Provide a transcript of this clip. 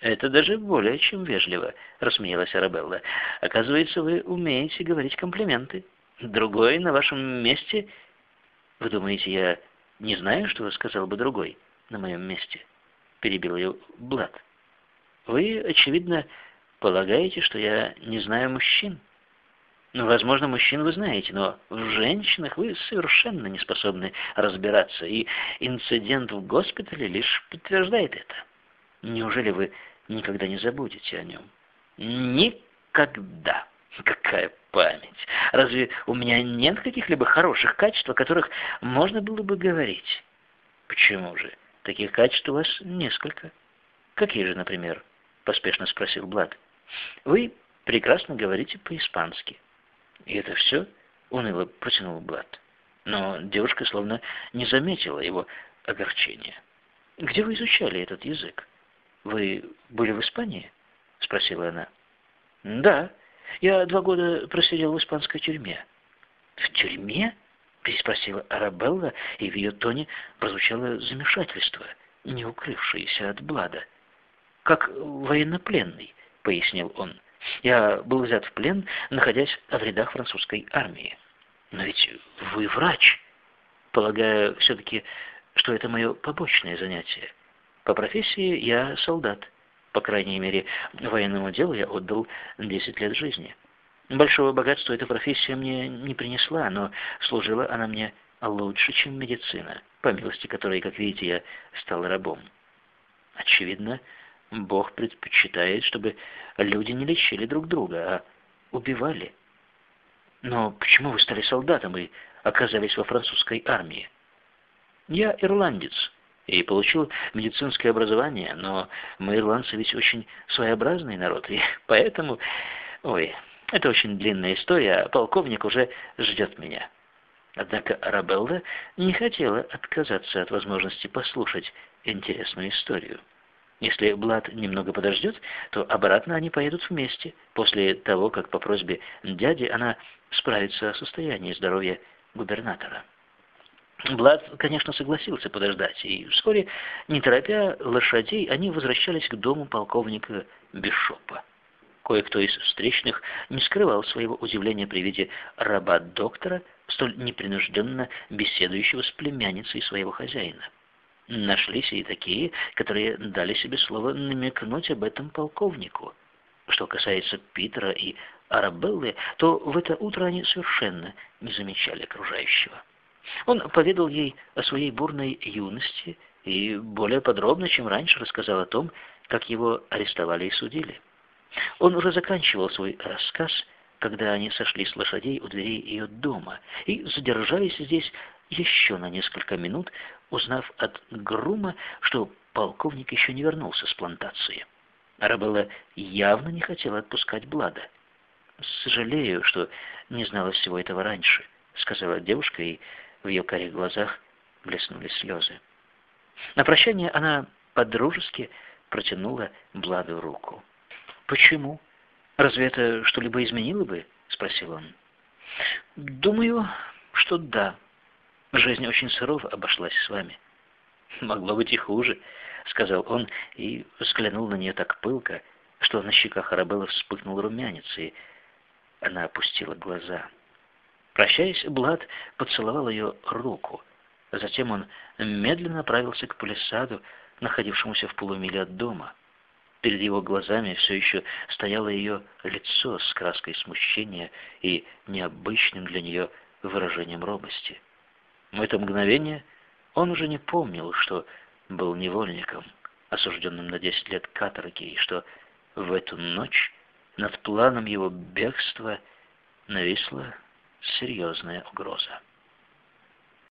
«Это даже более чем вежливо», — рассмеялась Арабелла. «Оказывается, вы умеете говорить комплименты. Другой на вашем месте...» «Вы думаете, я не знаю, что сказал бы другой на моем месте?» — перебил ее Блад. «Вы, очевидно, полагаете, что я не знаю мужчин?» Ну, возможно, мужчин вы знаете, но в женщинах вы совершенно не способны разбираться, и инцидент в госпитале лишь подтверждает это. Неужели вы никогда не забудете о нем? Никогда. Какая память! Разве у меня нет каких-либо хороших качеств, о которых можно было бы говорить? Почему же? Таких качеств у вас несколько. Какие же, например? Поспешно спросил Блад. Вы прекрасно говорите по-испански. И это все? Уныло протянул Блад. Но девушка словно не заметила его огорчения. Где вы изучали этот язык? «Вы были в Испании?» — спросила она. «Да, я два года просидел в испанской тюрьме». «В тюрьме?» — переспросила Арабелла, и в ее тоне прозвучало замешательство, не укрывшееся от Блада. «Как военнопленный», — пояснил он. «Я был взят в плен, находясь в рядах французской армии. Но ведь вы врач. Полагаю, все-таки, что это мое побочное занятие. По профессии я солдат. По крайней мере, военному делу я отдал 10 лет жизни. Большого богатства эта профессия мне не принесла, но служила она мне лучше, чем медицина, по милости которой, как видите, я стал рабом. Очевидно, Бог предпочитает, чтобы люди не лечили друг друга, а убивали. Но почему вы стали солдатом и оказались во французской армии? Я ирландец, и получил медицинское образование, но мы, ирландцы, ведь очень своеобразный народ, и поэтому... Ой, это очень длинная история, а полковник уже ждет меня. Однако Арабелла не хотела отказаться от возможности послушать интересную историю. Если Блад немного подождет, то обратно они поедут вместе, после того, как по просьбе дяди она справится о состоянии здоровья губернатора. Блад, конечно, согласился подождать, и вскоре, не торопя лошадей, они возвращались к дому полковника Бишопа. Кое-кто из встречных не скрывал своего удивления при виде раба-доктора, столь непринужденно беседующего с племянницей своего хозяина. Нашлись и такие, которые дали себе слово намекнуть об этом полковнику. Что касается Питера и Арабеллы, то в это утро они совершенно не замечали окружающего. Он поведал ей о своей бурной юности и более подробно, чем раньше, рассказал о том, как его арестовали и судили. Он уже заканчивал свой рассказ, когда они сошли с лошадей у дверей ее дома и задержались здесь еще на несколько минут, узнав от Грума, что полковник еще не вернулся с плантации. Арабелла явно не хотела отпускать Блада. «Сожалею, что не знала всего этого раньше», — сказала девушка и в ее карих глазах блеснули слезы. На прощание она подружески протянула Бладу руку. «Почему? Разве это что-либо изменило бы?» — спросил он. «Думаю, что да. Жизнь очень сурово обошлась с вами». «Могло быть и хуже», — сказал он и взглянул на нее так пылко, что на щеках Арабеллы вспыхнул румянец, и она опустила глаза. Прощаясь, Блад поцеловал ее руку. Затем он медленно направился к палисаду, находившемуся в полумиле от дома. Перед его глазами все еще стояло ее лицо с краской смущения и необычным для нее выражением робости. В это мгновение он уже не помнил, что был невольником, осужденным на десять лет каторги, и что в эту ночь над планом его бегства нависла серьезная угроза.